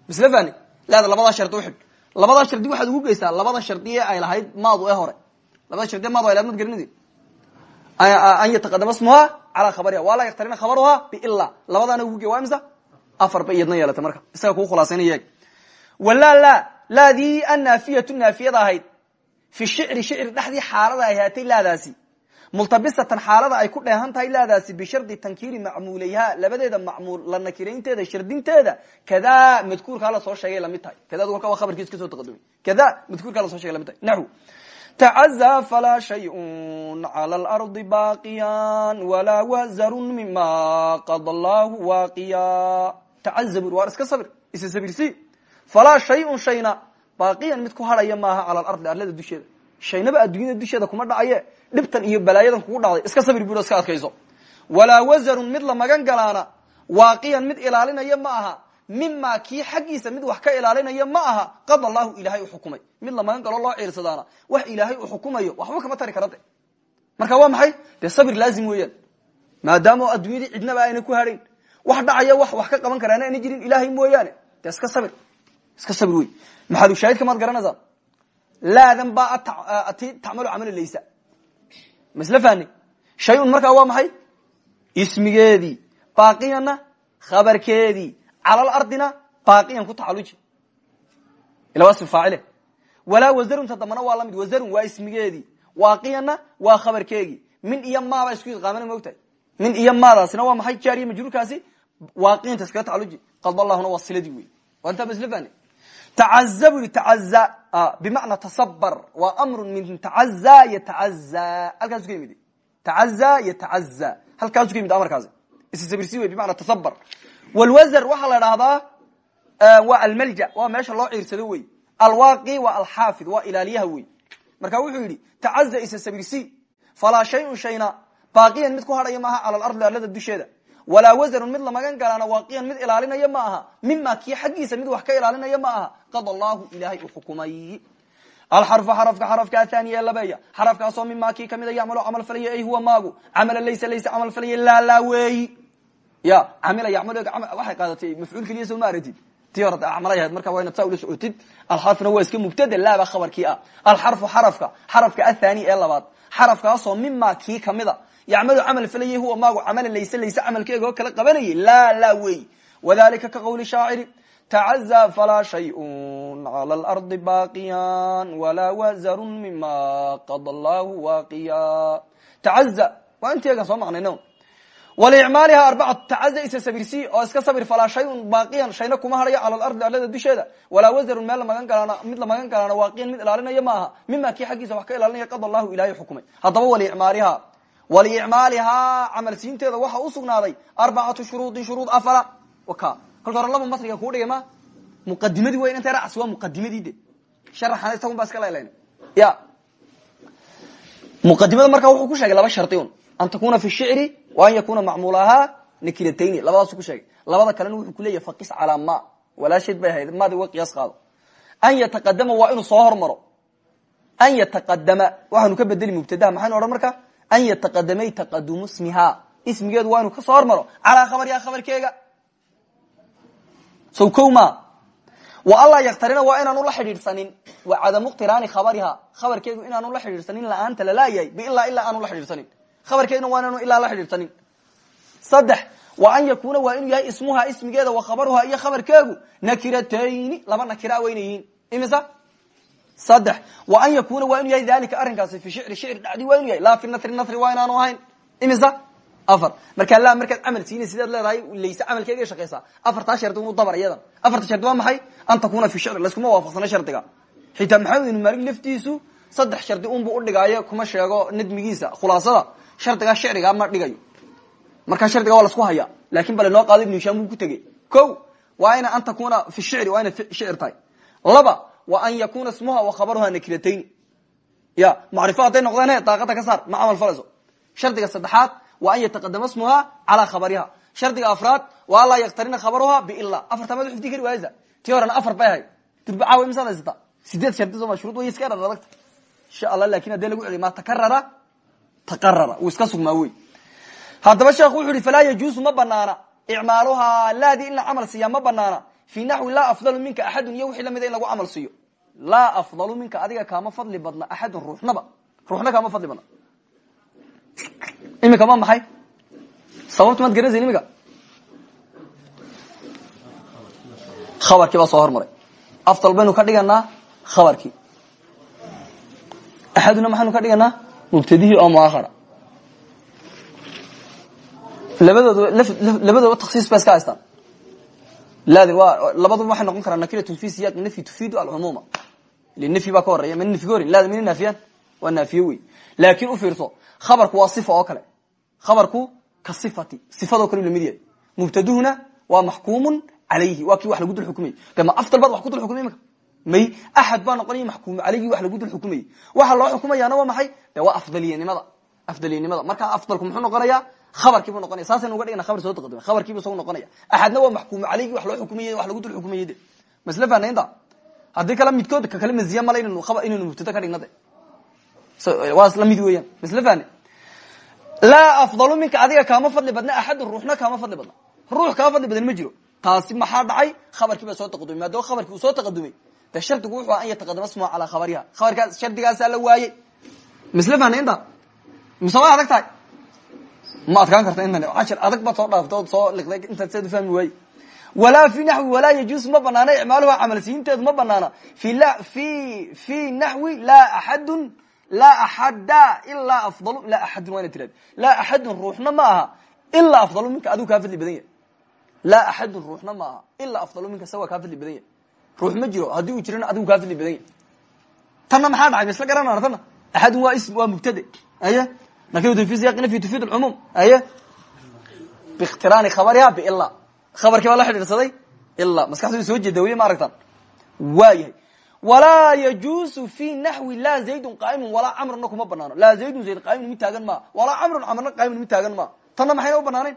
misle fani laada labadaa shardi uxidh labadaa shardi waxaad ugu geysaa labada shardi ee ay lahayd maadu ee hore. Labada shardi maadu ay lahayd mad garanidi an yataqadama smuha calaa khabariha. Waa laa yaktarina khabaruha bila labadaana ugu ge waa imsa afar bay iyadna yeelata marka. Isaga kuu khulaasaynaya eeg wala la laadii annaafiyatu naafiyada ahayd. Fi shicri shicri dhexdii xaalada ay haatay laadaasi multabisatan xaalada ay ku dheehan tahay laadaasi bishardi tankiiri macmuulayha labadeeda macmuul la nakiraynteeda shardinteeda kada madkuurkaa la soo sheegay la mid tahay. Kadaduka khabarkiis ka soo taqadumay kada madkuurkaa la soo shegay la mid tahay. Naxw tacaza falaa shayun cala alardi baaqiyan walaa wazarun mima qada allahu waaqiya. Tacazabur waar iska sabir isa sabirsi falaa shayun shayna baaqiyan mid ku hadhaya maaha cala alardi arlada dusheeda shaynaba adduunyada dusheeda kuma dhacaye dhibtan iyo balaayadan kugu dhacday iska sabir bur iska adkayso. Walaa wazarun mid la magan galaana waaqiyan mid ilaalinaya ma aha. Mima kii xaggiisa mid wax ka ilaalinaya ma aha qad allahu u xukumay. Mid la magan galo loo ciirsadaana. Wax ilaahay u xukumayo waxba kama tari karade marka waa maxay? Dee sabir laazim weeyaan. Maadaama adduunyadii cidnaba ayna ku hadhayn wax dhacaya wax wax ka qaban karaana ayna jirin ilahay mooyaane. Iska sabir iska sabir wey maxalushaahidka maad garanaysaa laadan baa ati tacmalu camala laysa masla fahni shay-un markaa waa maxay? Ismigeedii baaqiyana khabarkeedii calal ardina baaqiyan ku tacaluji ila waa ismi faacile. Walaa wasarunta dambana waa la mid wasarun waa ismigeedii waaqiyana waa khabarkeegii min iyo maaba isku idqaamana maogtahay min iyo maadaasina waa maxay? Jaariya majruurkaasi waaqiyanta iskaga tacaluji qad allahuna waa siladii tacaza bu i tacaza bimacna tasabr waa amru min tacaza yatacaza halkaasu ka yimid tacaza yatacaza halkaasu ka yimid amarkaasi issabirsi wey bimacna tasabr wlwazr waxaa la dhahdaa waa almalja waa meesha loo ciirsado wey alwaqi waa alxaafid waa ilaaliyaha wey marka wuxuu yidhi tacaza isa sabirsi falaa shayun shayna baaqiyan mid ku hadhaya maaha cala alardi arlada dusheeda walaa wazrun mid la magan galaana waaqiyan mid ilaalinaya ma aha. Mima kii xaggiisa mid wax ka ilaalinaya ma aha. Qad allahu ilahay u xukumay. Alxarfu xarafka xarafka athaniya labeeya. Xarafkaasoo mima kii kamida yacmalu camal falaya ay huwa maagu. Camala laysa laysa camal falaya laalaa weeyi ya camila yacmal waxay qaadatay mafcuul keliya soo ma aratid tii hore acmalay ahayd marka waa inad saa ula socotid alxarfuna waa iska mubtada laaba khabarkii ah. Alxarfu xarafka xarafka athani ee labaad. Xarafkaasoo mima kii kamida yacmalu camal falayay huwa maagu camala layse layse camalkeega oo kala qabanayay. Laa laa wey wadalika ka qawli shaaciri tacaza falaa shayun cala alardi baqiyan walaa wazarun mima qada allahu waaqiya. Tacaza waa inteegan soo maqnayno walicmaaliha arbacatu tacaza isa sabirsi oo iska sabir falaa shayun baaqiyan shayna kuma hadhayo cala alardi arlada dusheeda. Walaa wazarun meel lamagan galaana mid la magan galaana waaqiyan mid ilaalinaya ma aha mima kii xaggiisa wax ka ilaalinaya qad allahu ilahay xukumay. Haddaba walicmaaliha walicmaalihaa camal siinteeda waxa usugnaaday arbacatu shuruudin shuruud afara. Ka kolka hore laba masriga kuu dhigay ma? Muqadimadii weyn inta raacsi? Waa muqadimadii de. Sharaxana isagun baa iska leelayn ya. Muqadimada marka wuxuu ku sheegay laba shardi un an takuna fi shicri wa an yakuna macmuulahaa nakiratayni labadaasu ku sheegay. Labada kalena wuxuu kuleyahy faqis calaa ma. Walaasheed bay ahayd. Maadi uga qiyaas qaado. An yataqadama waa inuu soo hormaro. An yataqadama waxaanu ka bedeli mubtadaha maxaynu odhan marka an yataqadamay taqadumu smiha ismigeedu waa ka soo hormaro calaa khabariha khabarkeega sow ko wa anlaa yaktarina waa inaanu la xidhiidhsanin wa cadamu qtiraani khabariha khabarkeegu inaanu la xidhiidhsanin la'aanta lalaayahay biilaa ilaa aanu la xidhiidhsanin khabarkeeduna waa inaanu la xidhiidhsanin saddex wa an yakuna waa inuu yahay ismuha ismigeeda wa khabaruha iyo khabarkeegu nakiratayni laba nakira wayna yihiin imisa saddex wa an yakuna waa inuu yahay dalika arrinkaasi fi shicri shicri dhacdi waa inuu yahay laa fi nasri nasri waa inaanu ahayn. Imisa? Afar. Markaa la markaad camal siina sidaad leedahay layse camalkeega shaqeysaa afartaa shardi unu dabar iyadan. Afarta shardi waa maxay? An takuna fi shicri layskuma waafaqsana shardiga. Xitaa maxamed ibnu maalik laftiisu? Saddex shardi unbu udhigaayo kuma sheego nadmigiisa khulaasada. Shardigaa shicrigaa ma dhigayo. Markaa shardiga waa lasku haya laakiin bale noo qaado ibnu hishaam buu ku tegey. Ko waa ina an takuna fi shicri waa ina shicir tahay. Laba wa an yakuna ismuha wa khabaruha nakiratayn ya macrifo hadday noqdeen daaqada ka saar ma camal falayso shardiga saddexaad wa an yataqadama smuha calaa khabariha. Shardiga afraad wa an laa yaktarina khabaruha bila afarta mad xifdi kari waaysa tii horena afar bay ahayd. Durbacaawa misaad haysata sideed shardi soo ma shuruud way iska adagta insha allah laakiin haddii lagu celiy ma takarara? Taqarara wuu iska sugmaa wey haddaba sheekhu wuxu uhi falaa yajuusu ma banaana icmaaluhaa laadii in la camal siiya ma banaana fi naxwi laa afdalu minka axadun iyo wixii lamida in lagu camal siiyo. Laa afdalu minka adiga kaama fadli badna axadun ruuxnaba. Ruuxna kaama fadli badna. Imika ma maxay? Sababta maad garanaysa imika khabarkii baa soo hormaray. Afdal baynu ka dhiganaa khabarkii. Axaduna maxaynu ka dhiganaa mubtadihii oo muahara labadooda labadooda taksiis ba iska haystaan laadi waa labaduba waxay noqon karaa nakiratun fi siyaq nafyi tufiidu alcumuuma ile nafyi baa ka horeya mana nafyi ka horeyn laadi mina naafiyaan waa naafiye wey laakin u fiirso khabarku waa sifa oo kale khabarku ka sifati sifadoo kale la mid yahay mubtaduhuna waa maxkuumun calayhi waa kii wax lagu dul xukumayy de ma afdal baad wax ku dul xukumay imaka may axad baa noqonaya maxkuum calayhi wax lagu dul xukumayey waxa loo xukumayaana waa maxay de waa afdaliyanimada afdaliyanimada markaa afdalku muxuu noqonayaa khabarkii buu noqonaya. Saasaynu uga dhigana khabar soo taqadumay khabarkiibu isagu noqonaya. Axadna waa maxkuumu calayhi wax loo xukumayey wax lagu dul xukumayey de masle fanaynta haddii midkood ka kale maziya male inaynu khaba inaynu mubtada ka dhigna de waa isla mid weeyaan. Masle fane laa afdalu minka adiga kaama fadli badna axadun ruuxna kaama fadli badna. Ruux kaa fadli badan ma jiro. Taasi maxaa dhacay? Khabarkii baa soo taqadumay maadama khabarkii soo taqadumay de shardigu wuxuu an yataqadama smuha calaa khabariha khabarkaas shardigaasaa la waayey. Misle fanaynta mise tahay ma adkaan karta intan cashir adag baad soo dhaaftay ood soo liqday intaad seed ufahmi waaye fi naxwi walaa yajuusu ma banaana icmaaluha camalsiinteedu ma banaana. La fi naxwi laa axadun laa axada ilaa afdalu laa axadun waa ina tirahda laa axadun ruuxna ma afdalu minka adigu kaa fadli badan yahay. Laa axadun ruuxna ma afdalu minka sa waa kaa fadli badan yahay. Ruux ma jiro haddii uu jirana adigu badan yahay. Tanna maxaa dhacay? Misla garanana tanna? Axadun waa ism waa mubtade. Aye nakiratu fi siyaqi nafyi tufiid alcumuum aye biikhtirani khabariha biila khabarkii baa la xidhiidhsaday ilaa maskaxdu soo jeeda weli ma aragtaan waa yahay walaa yajuusu fi naxwi laa zaydun qaa'imun walaa camruna kuma banaano laa zaydun zayd qaa'imun mid taagan maa walaa camrun camrna qaa'imun mid taagan maa tanna maxayna u banaanayn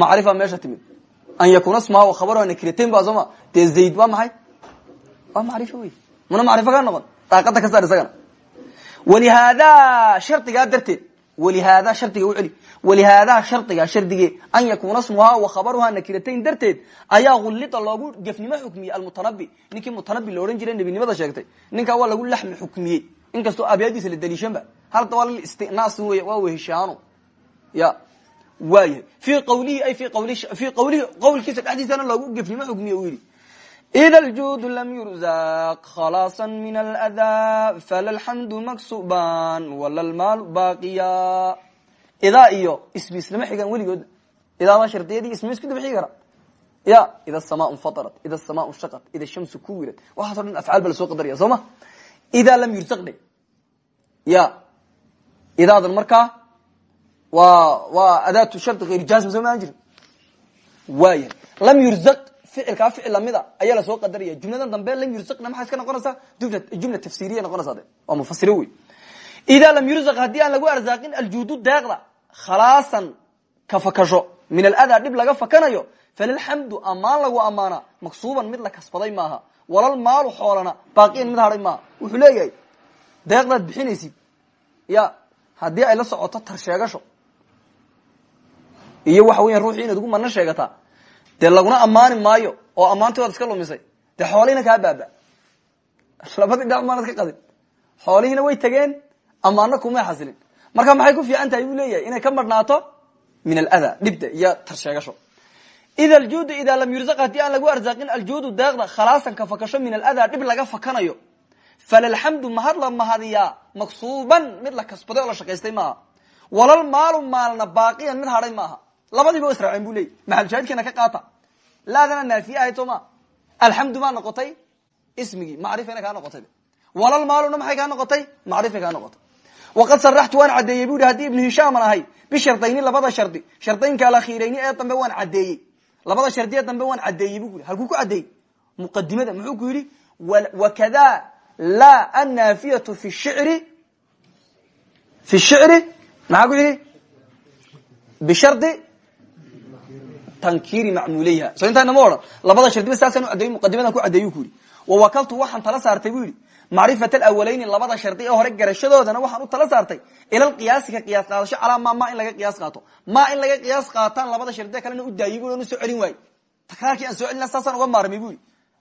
macrifa meesha timid an yakuna smaha wa khabaruha nakiratayn ba sooma dee zayd waa maxay waa macrifo wey muna macrifo ka noqon daaqada ka saar isagana walihaada shardigaa darteed walihaada shardiga u celi walihaada shardiga shardige an yakuna smuha wa khabaruha nakiratayn darteed ayaa gullida loogu gefnimo xukmiyey almutanabi ninkii mutanabi la odhan jiray nebinimada sheegtay ninkaa waa lagu laxmi xukmiyey inkastoo abyaadiisa la daliishanba halta waa listinaas wey waa weheshaano ya waayahay fi qawlihi ay fi qawlihi qawlkiisa dhexdiisana loogu gefnimo xukmiye uu yidhi ida aljuudu lam yurzaq khalaasa min aladaa fala lxamdu maksuban wala lmaalu baaqiya idaa iyo ismi islama xigaan weligoodna idaada shardiyadii isma isku daba xigi kara ya ida asamaa fatarat ida asamaa shaqat ida shamsu kuwirat waxaaso dhan afcaal ba la soo qadaraya soo ma idaa lam yurzaq dhe ya idaadan markaa waa waa adaatu shardi hayr jaazim soo maan jirin waayahay lam yurzaq ficilkaa ficil lamida ayaa la soo qadaraya. Jumladan dambe lam yurzaqna maxay iska noqonaysaa jumla tafsiriya noqonaysaa de waa wey idaa lam yurzaq haddii aan lagu arsaaqin aljuudu deeqda khalaasan ka fakasho. Min aladaa dhib laga fakanayo. Falalxamdu ammaan lagu ammaana. Maksuuban mid la kasbaday maaha. Walal maalu xoolana baaqiyan mid hadhay maaha. Wuxuu leeyahay deeqdaad bixinaysid. Ya haddii ay la socoto tar sheegasho. Iyo waxa weya ruuxii ugu mana sheegataa dee laguna ammaani maayo oo ammaantii waad iska lumisay. Dee xoolihiina kaa baaba labadii dhinac ka qadin. Xoolihiina way tageen ammaano kumay xasilin. Marka maxay ku fiican tahay? Buu leeyahay inay ka marhnaato min alada dhibda iyo tarsheegasho. Ida aljuudu idaa lam yurzaq haddii aan lagu arsaaqin aljuudu deeqda khalaasan ka fakasho min aladaa dhib laga fakanayo. Falalxamdu mahad la mahadiyaa maksuuban mid la kasbaday oo la shaqaystay maaha. Walal maalu maalna baaqiyan mid hadhay maaha labadiiba o israaceen bu leeyay maxalshaahidkeena ka qaata. Laadana naafiye ahayd soo ma noqotay ismigii macrifayna kaa noqotay. Walal maaluna maxay kaa noqotay? Macrifay noqotay. Waqad saraxtu waan caddeeyey bu yidhi haddii ibnu hishaaman ahay bishardayni labada shardi. Shardaynka alakhiirayni ee dambe waan caddeeyey labada shardi ee dambe waan caddeeyey bu halkuu ku caddeeyey muqadimada muxuu ku yidhi wakada la annafiyatu fi shicri fi shicri maxaa ku yidhi bishardi tankiri macmuuleyha so intaana ma odhan labada shardiba saasaan u caddeeyo muqadimadan ku caddeeyu ku yidhi. Wawakaltu waxaan tala saartay bu yidhi macrifat labada shardi hore garashadoodana waxaan u tala saartay ilal qiyaasi ka qiyaas qaadasho calaa ma ma in laga qiyaas qaato. Ma in laga qiyaas qaataan labada shardi kalena u daayey bu an u soo celin waaye. Takraarkii aan soo celina saasaan uga maarmay bu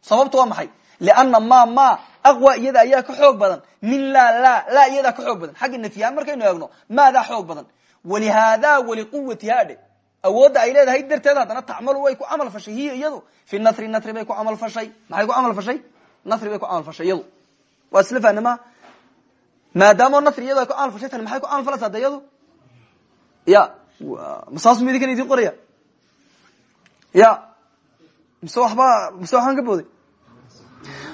sababtu waa maxay? Liana ma ma aqwa iyada ayaa ka xoog badan. Min la la la iyadaa ka xoog badan. Xagga nafyahaan markaynu eegno maadaa xoog badan? Walihaada waliquwatiha dhe awoodda ay leedahay darteed haddana tacmalu way ku camal fashay. Hiyo iyadu fi natri natri bay ku camal fashay. Maxay ku camal fashay? Natri bay ku camal fashay iyadu. Waa isla fahnama maadaamo natri iyado ay ku camal fashay tani maxay ku camal falaysaa de iyadu? Ya masaas midinkan idin qoraya? Ya mise waxba mise waxbaan ka booday?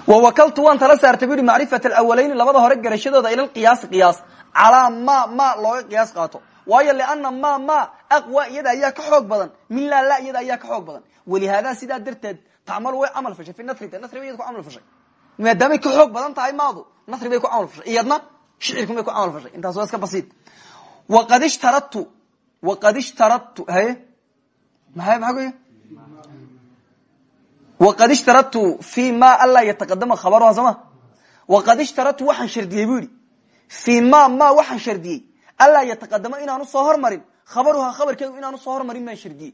Wawakaltu waan tala saartay bu yihi macrifat alawaleyni labada hore garashadooda ila lqiyaasi qiyaas. Calaa ma ma looga qiyaas qaato waayo liana ma ma aqwa iyada ayaa ka xoog badan. Min la la iyada ayaa ka xoog badan. Walihaada sidaa darteed tacmalu way camal fashay fi natri de natri bay ku camal fashay maadaamay ka xoog badan tahay maadu natri bay ku camal fashay iyadna shicirkun bay ku camal fashay intaas waa iska basiid waqad ishtaradtu waqad ishtaradtu haye maay maaa kuy waqad ishtaradtu fi ma anlaa yataqadama khabaruha sooma waqad ishtaradtu waxaan shardiyey bu fi ma ma waxaan shardiyey anlaa yataqadamo inaanu soo hormarin. Khabaruha khabarkeegu inaanu soo hormarin baan shardiyey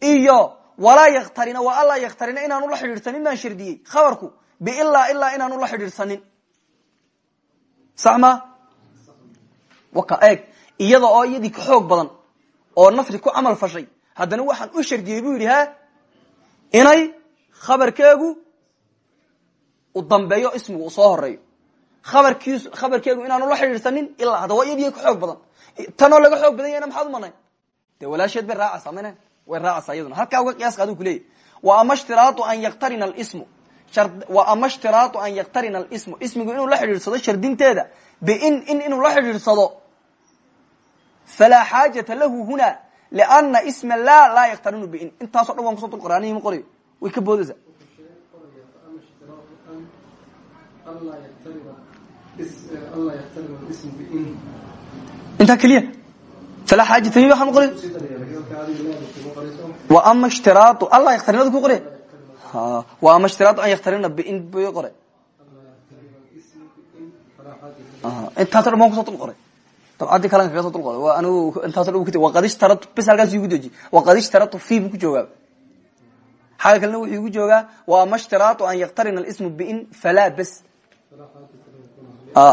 iyo walaa yaktarina waa anlaa yaktarina inaanu la xidhiidhsanin baan shardiyey khabarku biilaa ilaa inaanu la xidhiidhsanin. Sax waka eeg. Iyada oo iyadii ka xoog badan oo nasri ku camal fashay haddana waxaan u shardiyey bu yidhi inay khabarkeegu u dambeeyo ismigu u soo horeeyo abarkiis khabarkeegu inaanu la xidhiidhsanin ilaa hadda waa iyadii ka xoog badan. Tanoo laga xoog badan yahna maxaad umanayn dee walaasheed bay raacaysaa mane way raacaysaa iyaduna. Halkaa uga qiyaas qaadu kuleeyahy wa ama shtiraau an yaktarina ismu wa ama shtiraatu an yaktarina alismu. Ismigu inuu la xidhiidhsado shardinteeda bin in inuu la xidhiidhsado falaa xaajata lahu huna liana isma la laa yaktarinu bin intaaso dhan waan kuso dul qoraanihi ma qorayo way ka boodaysaa intaa keliya. Falaa xaajata waxaa ma wa ama ishtiraau alla yaktarinadu ku qore wa ama ishtiraau an yaktarina bin bay qore intaaso dhan waan kuso dul qoray dabcadii kalan kaga so dul qoray anigu intaaso dhan waqad ishtaratu bis halkaas igu deji waqad ishtaratu fi buu ku joogaa xaga kalena wuxuu igu joogaa wa ama ishtiraau an yaktarina ismu bin falaa bes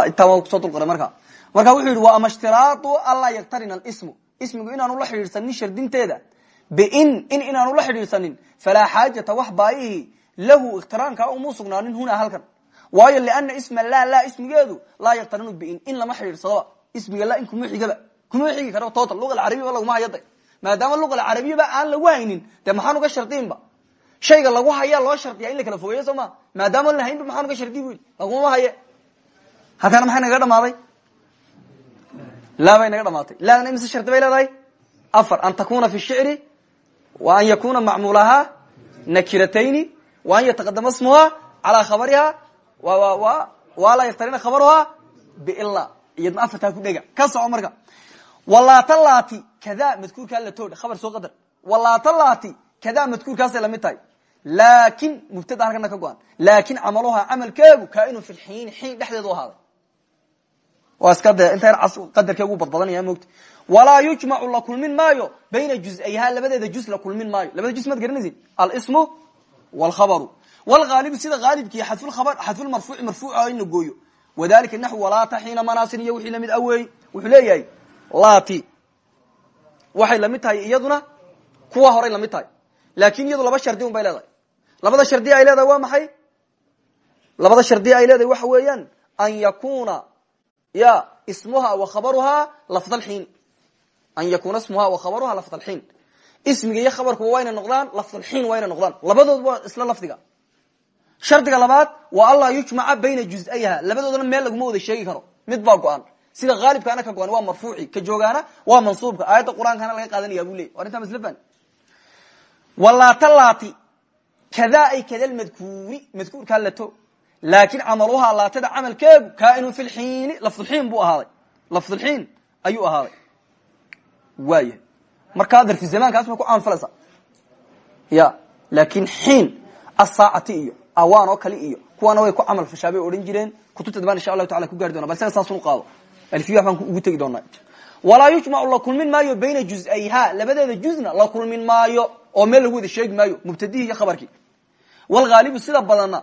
intaa waa ku soo dul qoray marka. Marka wuxuu yihi wa ama ishtiraau anlaa yaktarina ismu ismigu inaanu la xidhiidhsanin shardinteeda. Bin in inaanu la xidhiidhsanin falaa xaajata wax lahu ikhtiraanka umuu sugnaanin halkan. Waayo liana isma la la ismigeedu laa yaktarinu bin in lama xidhiidhsadoba ismiga la in kuma xigaba kuma xigi kara total luga alcarabiya laguma hayada maadaama luga alcarabiyaba aan lagu haynin dee maxaan uga shardiinba shayga lagu hayaa loo shardiya in la kala fogeeyo soo ma? Maadaama la haynba maxaan uga shardiy bu laguma haye halkaana maxay naga dhamaaday laa bay naga dhamaatay. Laadana imise shardi bay leedahay? Afar an takuna fi shicri wa an yakuna macmuulaha nakiratayni wa an yataqadama smuha calaa khabariha wa laa yaktarina khabaruha bila iyadna afartaa ku dhega. Ka soco marka. Walaata lati kada madkuurkaa la toodha khabar soo qadar. Walaata lati kada madkuurkaasay la mid tahay laakin mubtada halkana ka go-an. Laakin camaluhaa camalkeegu kaainu fi lxiin xiin dhexdeedu ahaaday. Waa iska de inta qadarkeegu badbadanaya mogta walaa yujmacu la kulmin maayo bayna juzayha labadeeda juz la kulmin maayo. Labada juz maad garanaysin alsmu wlkhabaru wlhaalibu sida haalibkii xadfulmarfuuci marfuuca in la gooyo. Wadalika naxw walaata xiina manaasin iyo wixii la mid aweey wuxuu leeyahay lati waxay la mid tahay iyaduna kuwa horay la mid tahay. Laakin iyadu labada shardi ay leedahay waa maxay? Labada shardi ay leedahay waxa weeyaan an yakuna ya ismuha wa khabaruha lafd alxiin an yakuna ismuha wa khabaruha lafd alxiin ismiga iyo khabarkuba waa yna noqdaan lafdalxiin waa yna noqdaan. Labadood waa isla lafdiga. Shardiga labaad waa anlaa yujmaca bayna juzayha. Labadoodana meel laguma wada sheegi karo. Mid baa go-an. Sida haalibkaana ka go-an waa marfuuci ka joogaana waa mansuubka. Aayadda qur'aankana laga qaadanaya bu ley arrintaa maslfan walaatalaati kada ay kada madkuuri madkuurkaa lato laakin camaluhaa laatada camalkeegu kaainun fi lxiini lafdulxiin buu ahaaday lafdulxiin ayuu ahaaday waaya markaa darfi zamaankaas ma ku caanfalaysa ya laakin xiin asaacati iyo awaan oo kale iyo kuwaana way ku camal fashaa bay odhan jireen kutubta dambaan insha allahu taala ku gaari dona bal saga saasun qaado alfiya waxbaan ugu tegi doonaa walaa yujmacu la kulmin maayo bayna juzayha labadeeda juzna la kulmin maayo oo meel lagu wada sheegi maayo mubtadihi iyo khabarkii wlhaalibu sida badanna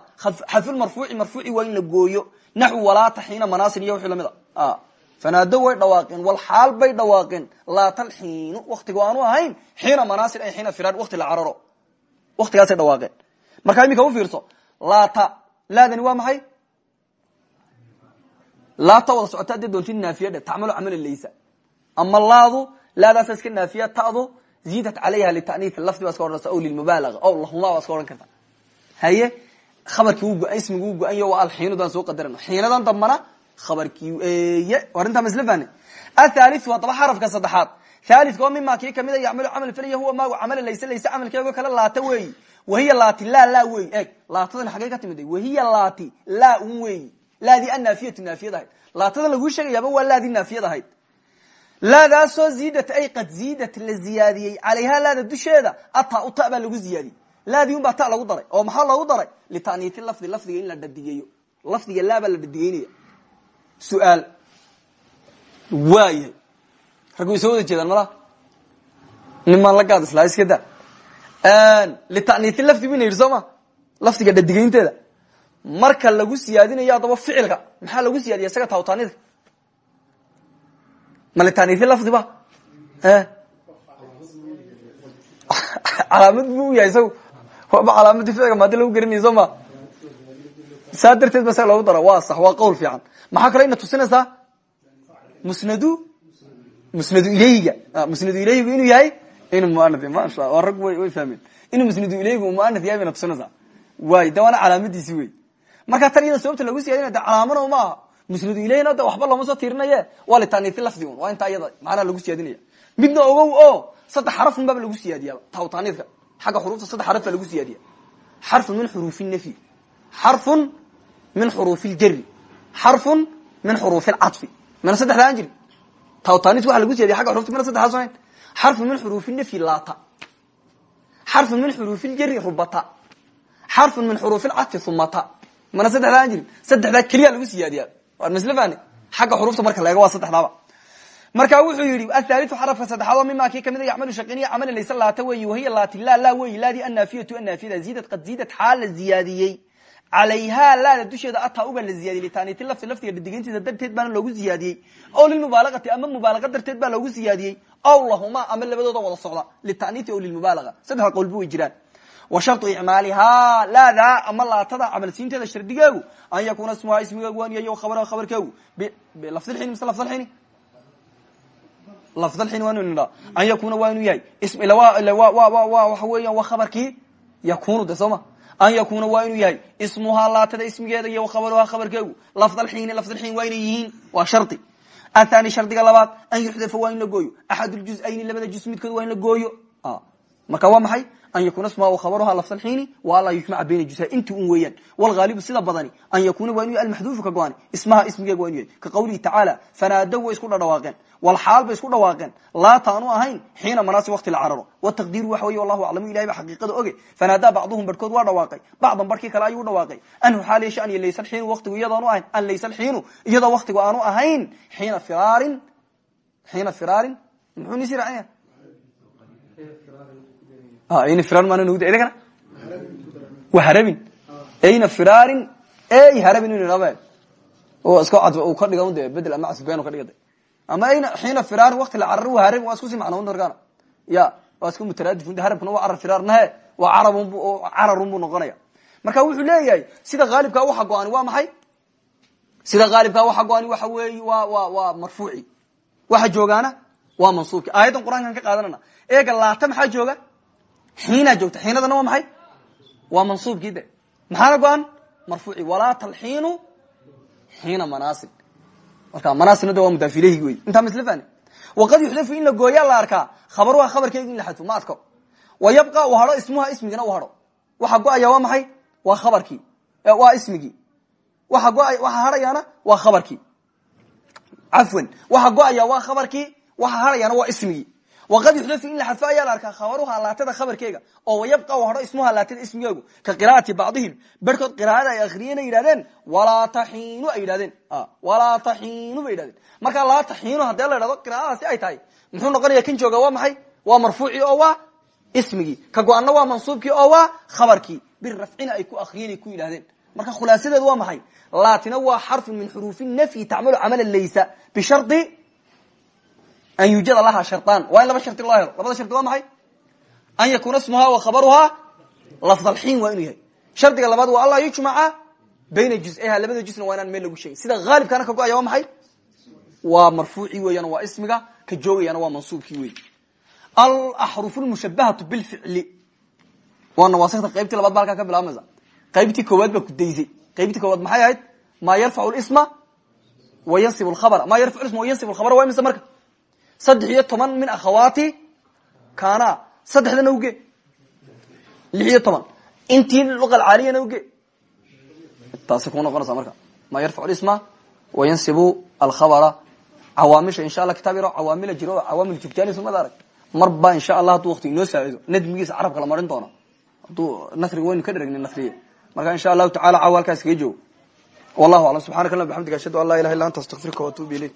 xadfulmarfuuci marfuuci waa in la gooyo. Naxwi walaata xiina manaasin iyo wixii la mid a. Fanaado way dhawaaqeen wal xaal bay dhawaaqeen. Laatalxiinu waktigu aanu ahayn xiina manaasin ay xiina firaar wakti la cararo. Waktigaasay dhawaaqeen. Markaa iminka u fiirso laata laadani waa maxay? Laata wada socota hadday doontid naafiya dhe tacmalu camala laysa. Ama laadu laadaasa iska naafiya ta'du ziidat calayha litaniif lafdi baa iska odhanaysa o lilmubaalaga o lahuma baa iska odhan karta haye khabarkii wuu go-an ismigi wuu go-an yo waa alxiinudaan soo qadarano xiinadan dambana khabarkii eye arrintaa ma isla fahne athaliu haddaba xarafka saddexaad. Thalika oo mima kii kamida yacmalu camal filaya huwa maagu camala layse layse camalkeego kale laata weeyi. Wahiya laati la la weyi eeg laatadan xaggey ka wahiya laati la un weeyi. Laadii annaafiyatu naafiyad ahayd. Laatadan laguu sheegayaaba waa laadii naafiyad ahayd. Laadaasoo ziidat ay qad ziidat la ziyaadiyey. Calayha laada dusheeda ata u ta baa lagu ziyaadiyey laadii un baa ta lagu daray oo maxaa loogu daray? Litaniiti lafdi lafdiga in la dhadigeeyo lafdiga laa baa la dhadigeynaya su'aal. Waaya rag soo wada jeedaan mala. Nimaan la gaad islaa iska da litaniiti lafdi bu ina yidhi lafdiga dhadigeynteeda marka lagu siyaadinayo haddaba ficilka maxaa lagu siyaadiya isaga tawtaanida. Ma litaniiti lafdi ba? Calaamad bu u yahay isagu waba calaamadi ficilka maadi lagu gerinayo soo ma? Saa darteed ba sa loogu dara waa sax waa qowl fiican. Maxaa kaloo ina tusinaysaa? Musnadu? Musnadu ilayhiga musnadu ilayhigu inuu yahay inuu masha waa rag way way fahmeen. Inuu musnadu ilayhigu muanaf yahay bayna tusinaysaa. Waay de waana calaamadiisi wey markaa tan iyada sababta lagu siyadina de calaamana ma aha musnadu ilayhina de waxba looma soo tiirinaye. Waa litaniiti lafdi un waa intaa iyada macnaha lagu siyaadinaya. Midna ogow o saddex xarafun baaba lagu siyaadiyaa tawtaaniidka xagga xuruufta saddex xaraf baa lagu siyaadiya xarfun min xuruufi nafyi xarfun min xuruufi ljari xarfun min xuruufi lcaطfi mana saddexda aan jirin tawtaaniidka waxa lagu siyadiya agga xurufta mana saddexdaas ahayn xarfun min xuruufi nafyi laata xarfun min xuruufi ljari rubata xarfun min xuruufi lcaطfi humata mana saddexda aan jirin saddexdaa keliya lagu siyaadiyaa waan masle fahne xagga xurufta marka la eego waa saddexdaaba marka wuxuu yihi athaliu xarafka saddexaad oo mima kii kamida yacmalu shaqiniya camala laysa laata weyi wahiya laati la la weyi laadii annaafiyatu annaafiyada ziidad qad ziidad xaal la ziyaadiyey. Calayha laada dusheeda ataa ubaa la ziyadiyey litaniiti lafti laftiga dhadigeyntiisa darteed baana loogu ziyaadiyey. O lilmubaalagati ama mubaalaga darteed baa loogu ziyaadiyey. Aw lahuma ama labadooda wada socda litaniiti o lilmubaalaga saddexda qowlba way jiraan. Wa sharطu icmaalihaa laadaa ama laatada camalsiinteeda shardigeegu an yakuna ismuhaa ismigeegu waaniyayo khabaraha khabarkeegu bilafdilxini mise lafdalxini lafdalxini waa inu nidhaa. An yakuna waa inuu yahay waxa weeyan waa khabarkii yakunu de soo ma? An yakuna waa yahay. Ismuhaa laatada ismigeeda iyo khabaruhaa khabarkeegu. Lafdalxiini lafdalxiin waa inay yihiin. Waa shardi athani shardiga labaad an yuxdafa waa gooyo. Axad ljuzayni labada juz midkood waa in gooyo. Marka waa maxay an yakuna ismuha khabaruha lafdalxiini wa anlaa yujmaca bayna jusa inti un weeyaan wlhaalibu sida badani an yakuna waa inu almaxduufu ka go-an ismaha ismigeega waa inu yahay ka qawlihi tacaala fanaadow way isku dhadhawaaqeen walxaal bay isku dhawaaqeen laata aanu ahayn xiina manaasi wakti la cararo wataqdiiru waxa wey wallahu aclamu ilahay ba xaqiiqada oge fanaadaa bacduhum barhkood waa dhawaaqay bacdan barhkii kale ayuu dhawaaqay anhu xaaliya shaniya laysa alxiinu waktigu iyadoonu ahayn an laysa alxiinu iyadoo waktigu aanu ahayn xiina firaarin xiina firaarin muxuu nisi raacaya ayna firaarin maana nuguda idagana wa harabin. Ayna firaarin? Ey harabin inu idhaba oo iska cad uu ka dhiga de bedel ama casbeen ka dhiga de ama ayna xiina firaarin wakti la cararo wa harabin waa isku sii macnoon darkaana ya waa iska mutaraadifun harabkuna waa carar firaarnahe waa carabun cararun buu noqonaya. Marka wuxuu leeyahay sida haalibkaa waxa go-ani waa maxay? Sida haalibkaa waxa go-ani waxa weey wa wa waa marfuuci. Waxa joogaana waa mansuubki. Aayaddan qur'aankan ka qaadanana. Eega laata maxaa jooga xiinaa joogta. Xiinadana waa maxay? Waa mansuubkii de maxaana go-an? Marfuuci. Walaa talxiinu xiina manaasib. Marka manaasibna de waa mudaafilehigi wey intaa ma isla fahni waqad yuxdafu in la gooyaa la arkaa khabaruha khabarkeega in la xadfo. Ma adko. Wa yabqa u hadho ismuha ismigina u hadho waxa go'aya waa maxay? Waa khabarkii. Waa ismigii. Waxa go waxa hadhayaana waa khabarkii. Cafwan. Waxa go'aya waa khabarkii. Waxa hadhayaana waa ismigii waqad yuxdafu in la xadfo ayaa la arkaa khabaruha laatada khabarkeega oo wayabqa u hadho ismuha laatada ismigeegu ka qira'ati bacdihim berhkood qiraa'ada ay akriyeen ay yidhahdeen walaa taxiinu ay yidhahdeen walaa taxiinu bay yidhahdeen markaa laa taxiinu haddee la idhahdo qiraa'adaasi ay tahay muxuu noqonaya kan jooga waa maxay waa marfuucii oo waa ismigii ka go-anna waa mansuubkii oo waa khabarkii birafcina ay ku akriyeen ay ku yidhahdeen marka khulaasadeedu waa maxay laatina waa xarfun min xuruufi nafyi tacmalu camala laysa bishardi an yuujada laha sharطan waa in laba shardi loo helo labada shardi waa maxay an yakuna smuha wa khabaruhaa lafdalxiin waa inuu yahay shardiga labaad waa anlaa yujmaca bayna juzayha labada jusna waa inaan meel lagu sheegin sida haalibkaana ka go'aya waa maxay waa marfuuci weeyaan waa ismiga ka joogayana waa mansuubkii wey alaxrufu lmushabahatu bilficli waa nawaasikta qaybtii labaad ba halkaa ka bilaabmaysa qaybtii koowaad baa ku daysay qaybtii koowaad maxay ahayd maa yarfacu lisma wa yansib lkhabra maa yarfacu isma wa yansib lkhabra waa imise marka saddex iyo toban min akhawaati kana saddexdana uge lix iyo toban. Intii luqa alcaaliyana uge taasi ku noqonaysa marka. Maa yarfacu lisma wa yansibu alkhabra cawaamisha insha allah kitaab yaro cawaamila jiro cawaamil jurjaani sumada arag mar ba insha allah hadduu wakti inoo saacido nadmigiisa carabka la marin doono. Hadduu nasriga waynu ka dheragni nasriye. Marka insha allahu tacala cawa halkaas kaga joogo. Wallahu aclam. Subxanaka allah bxamdiga ashhadu an laa ilaha illa anta astaqfiruka waatubu ilayk